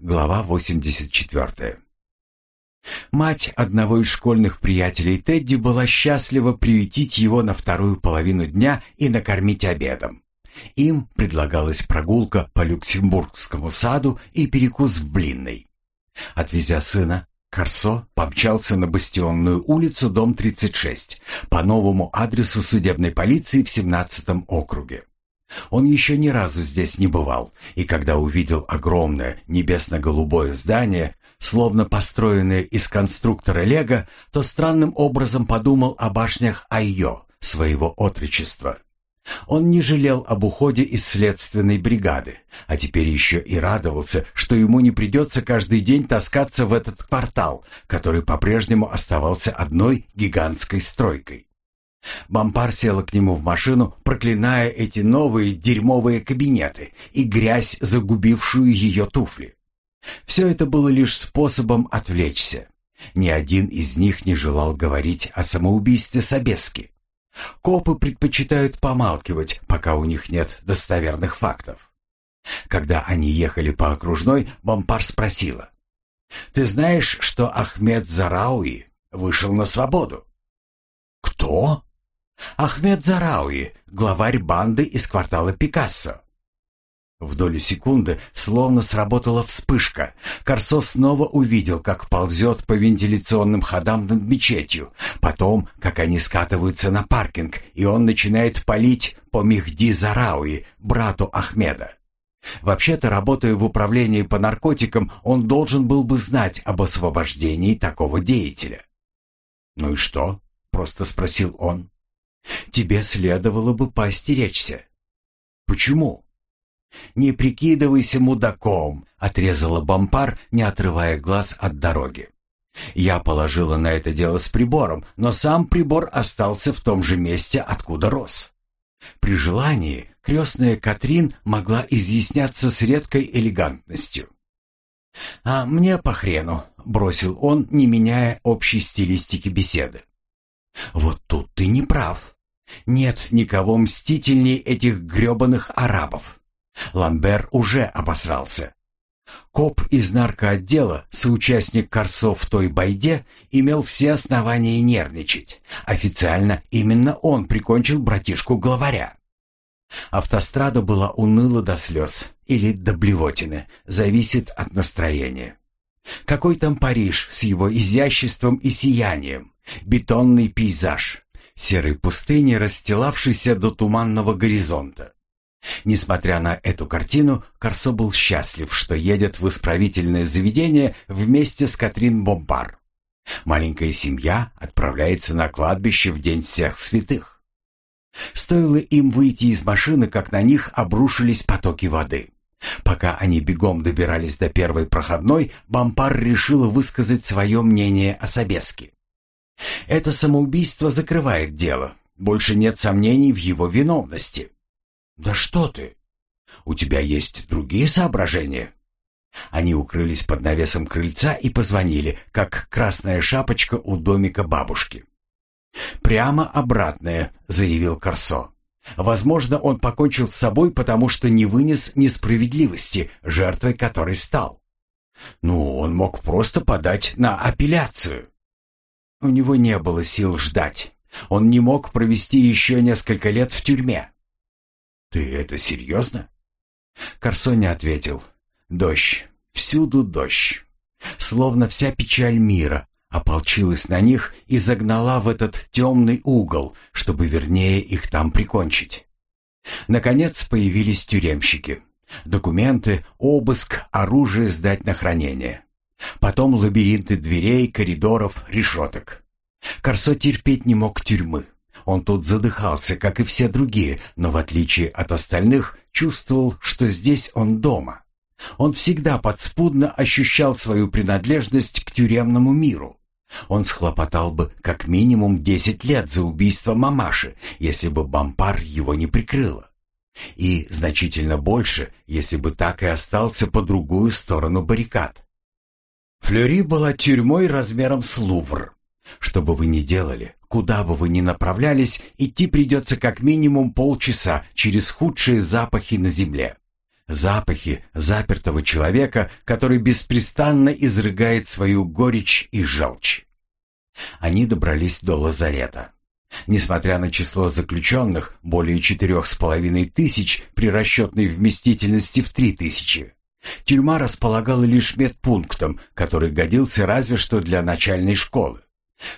Глава 84. Мать одного из школьных приятелей Тедди была счастлива приютить его на вторую половину дня и накормить обедом. Им предлагалась прогулка по Люксембургскому саду и перекус в Блинной. Отвезя сына, Корсо помчался на Бастионную улицу, дом 36, по новому адресу судебной полиции в 17 округе. Он еще ни разу здесь не бывал, и когда увидел огромное небесно-голубое здание, словно построенное из конструктора Лего, то странным образом подумал о башнях Айо, своего отрочества. Он не жалел об уходе из следственной бригады, а теперь еще и радовался, что ему не придется каждый день таскаться в этот квартал, который по-прежнему оставался одной гигантской стройкой. Бампар села к нему в машину, проклиная эти новые дерьмовые кабинеты и грязь, загубившую ее туфли. Все это было лишь способом отвлечься. Ни один из них не желал говорить о самоубийстве Собески. Копы предпочитают помалкивать, пока у них нет достоверных фактов. Когда они ехали по окружной, Бомпар спросила. «Ты знаешь, что Ахмед Зарауи вышел на свободу?» «Кто?» «Ахмед Зарауи, главарь банды из квартала Пикассо. В долю секунды словно сработала вспышка. Корсо снова увидел, как ползет по вентиляционным ходам над мечетью, потом, как они скатываются на паркинг, и он начинает палить по Мехди Зарауи, брату Ахмеда. Вообще-то, работая в управлении по наркотикам, он должен был бы знать об освобождении такого деятеля. «Ну и что?» — просто спросил он. «Тебе следовало бы поостеречься». «Почему?» «Не прикидывайся мудаком», — отрезала Бампар, не отрывая глаз от дороги. Я положила на это дело с прибором, но сам прибор остался в том же месте, откуда рос. При желании крестная Катрин могла изъясняться с редкой элегантностью. «А мне по хрену», — бросил он, не меняя общей стилистики беседы. «Вот тут ты не прав. Нет никого мстительней этих грёбаных арабов. Ламбер уже обосрался. Коп из наркоотдела, соучастник Корсо в той байде, имел все основания нервничать. Официально именно он прикончил братишку главаря. Автострада была уныла до слез или до блевотины, зависит от настроения. Какой там Париж с его изяществом и сиянием, бетонный пейзаж, серой пустыни, расстилавшейся до туманного горизонта. Несмотря на эту картину, Корсо был счастлив, что едет в исправительное заведение вместе с Катрин Бомбар. Маленькая семья отправляется на кладбище в День всех святых. Стоило им выйти из машины, как на них обрушились потоки воды. Пока они бегом добирались до первой проходной, Бампар решила высказать свое мнение о Собеске. Это самоубийство закрывает дело. Больше нет сомнений в его виновности. «Да что ты! У тебя есть другие соображения?» Они укрылись под навесом крыльца и позвонили, как красная шапочка у домика бабушки. «Прямо обратное», — заявил Корсо. «Возможно, он покончил с собой, потому что не вынес несправедливости, жертвой которой стал. Ну, он мог просто подать на апелляцию». У него не было сил ждать. Он не мог провести еще несколько лет в тюрьме. «Ты это серьезно?» Корсо не ответил. «Дождь. Всюду дождь. Словно вся печаль мира ополчилась на них и загнала в этот темный угол, чтобы вернее их там прикончить. Наконец появились тюремщики. Документы, обыск, оружие сдать на хранение. Потом лабиринты дверей, коридоров, решеток. Корсо терпеть не мог тюрьмы. Он тут задыхался, как и все другие, но в отличие от остальных чувствовал, что здесь он дома. Он всегда подспудно ощущал свою принадлежность к тюремному миру. Он схлопотал бы как минимум десять лет за убийство мамаши, если бы Бампар его не прикрыла. И значительно больше, если бы так и остался по другую сторону баррикад. Флюри была тюрьмой размером с Лувр. Что бы вы ни делали, куда бы вы ни направлялись, идти придется как минимум полчаса через худшие запахи на земле. запахи запертого человека, который беспрестанно изрыгает свою горечь и желчь. Они добрались до лазарета. Несмотря на число заключенных, более четырех с половиной тысяч при расчетной вместительности в три тысячи, тюрьма располагала лишь медпунктом, который годился разве что для начальной школы.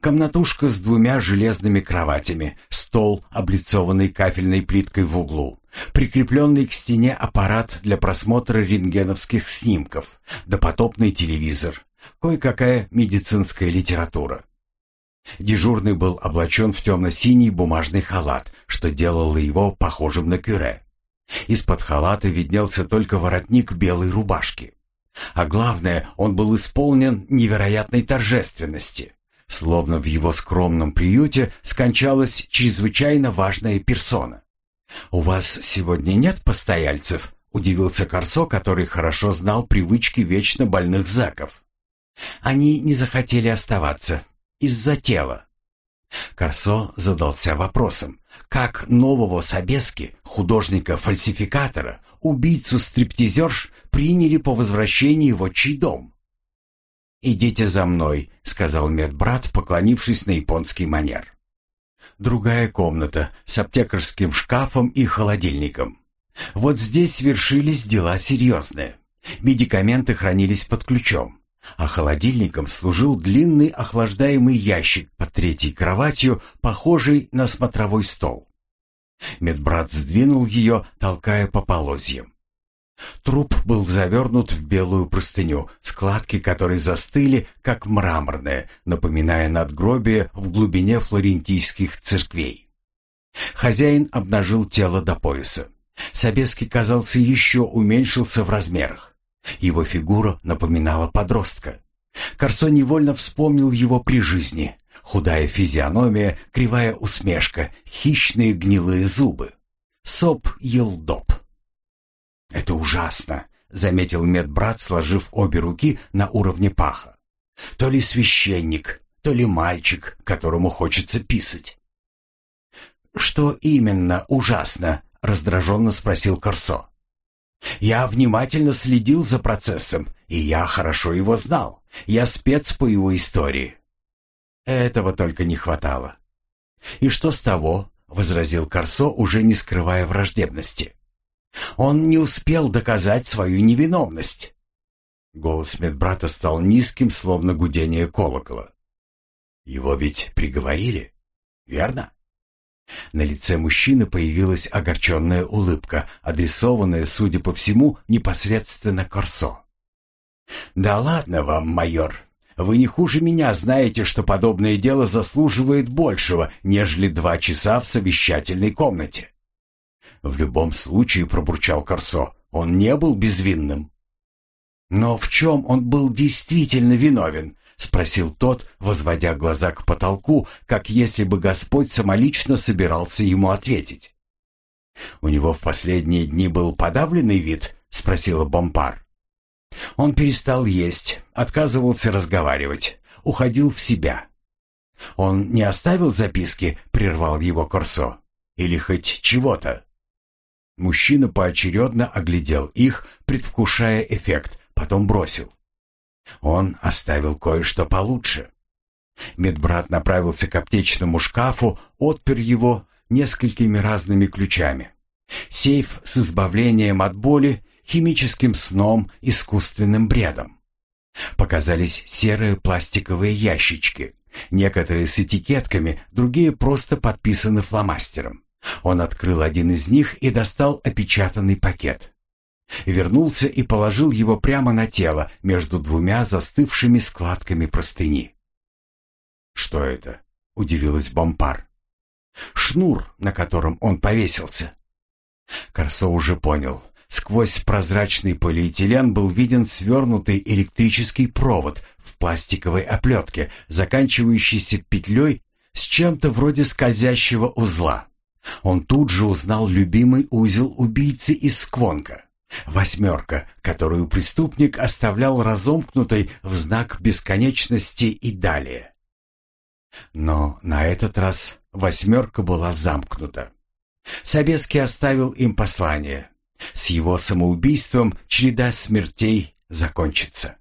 Комнатушка с двумя железными кроватями, стол, облицованный кафельной плиткой в углу, прикрепленный к стене аппарат для просмотра рентгеновских снимков, допотопный телевизор, кое-какая медицинская литература. Дежурный был облачен в темно-синий бумажный халат, что делало его похожим на кюре. Из-под халата виднелся только воротник белой рубашки. А главное, он был исполнен невероятной торжественности. Словно в его скромном приюте скончалась чрезвычайно важная персона. «У вас сегодня нет постояльцев?» — удивился Корсо, который хорошо знал привычки вечно больных заков. «Они не захотели оставаться. Из-за тела». Корсо задался вопросом, как нового Собески, художника-фальсификатора, убийцу-стриптизерш приняли по возвращении в отчий дом. «Идите за мной», — сказал медбрат, поклонившись на японский манер. Другая комната с аптекарским шкафом и холодильником. Вот здесь свершились дела серьезные. Медикаменты хранились под ключом, а холодильником служил длинный охлаждаемый ящик под третьей кроватью, похожий на смотровой стол. Медбрат сдвинул ее, толкая по полозьям. Труп был завернут в белую простыню, складки которой застыли, как мраморные, напоминая надгробие в глубине флорентийских церквей. Хозяин обнажил тело до пояса. Собеский, казался, еще уменьшился в размерах. Его фигура напоминала подростка. Корсо невольно вспомнил его при жизни. Худая физиономия, кривая усмешка, хищные гнилые зубы. Соп ел доп. «Это ужасно», — заметил медбрат, сложив обе руки на уровне паха. «То ли священник, то ли мальчик, которому хочется писать». «Что именно ужасно?» — раздраженно спросил Корсо. «Я внимательно следил за процессом, и я хорошо его знал. Я спец по его истории». Этого только не хватало. «И что с того?» — возразил Корсо, уже не скрывая враждебности. Он не успел доказать свою невиновность. Голос медбрата стал низким, словно гудение колокола. Его ведь приговорили, верно? На лице мужчины появилась огорченная улыбка, адресованная, судя по всему, непосредственно Корсо. «Да ладно вам, майор. Вы не хуже меня знаете, что подобное дело заслуживает большего, нежели два часа в совещательной комнате. В любом случае, пробурчал Корсо, он не был безвинным. Но в чем он был действительно виновен? Спросил тот, возводя глаза к потолку, как если бы Господь самолично собирался ему ответить. «У него в последние дни был подавленный вид?» — спросила Бомпар. Он перестал есть, отказывался разговаривать, уходил в себя. «Он не оставил записки?» — прервал его Корсо. «Или хоть чего-то?» Мужчина поочередно оглядел их, предвкушая эффект, потом бросил. Он оставил кое-что получше. Медбрат направился к аптечному шкафу, отпер его несколькими разными ключами. Сейф с избавлением от боли, химическим сном, искусственным бредом. Показались серые пластиковые ящички, некоторые с этикетками, другие просто подписаны фломастером. Он открыл один из них и достал опечатанный пакет. Вернулся и положил его прямо на тело между двумя застывшими складками простыни. «Что это?» — удивилась Бомпар. «Шнур, на котором он повесился». Корсо уже понял. Сквозь прозрачный полиэтилен был виден свернутый электрический провод в пластиковой оплетке, заканчивающийся петлей с чем-то вроде скользящего узла. Он тут же узнал любимый узел убийцы из Сквонка. Восьмерка, которую преступник оставлял разомкнутой в знак бесконечности и далее. Но на этот раз восьмерка была замкнута. Собеский оставил им послание. С его самоубийством череда смертей закончится.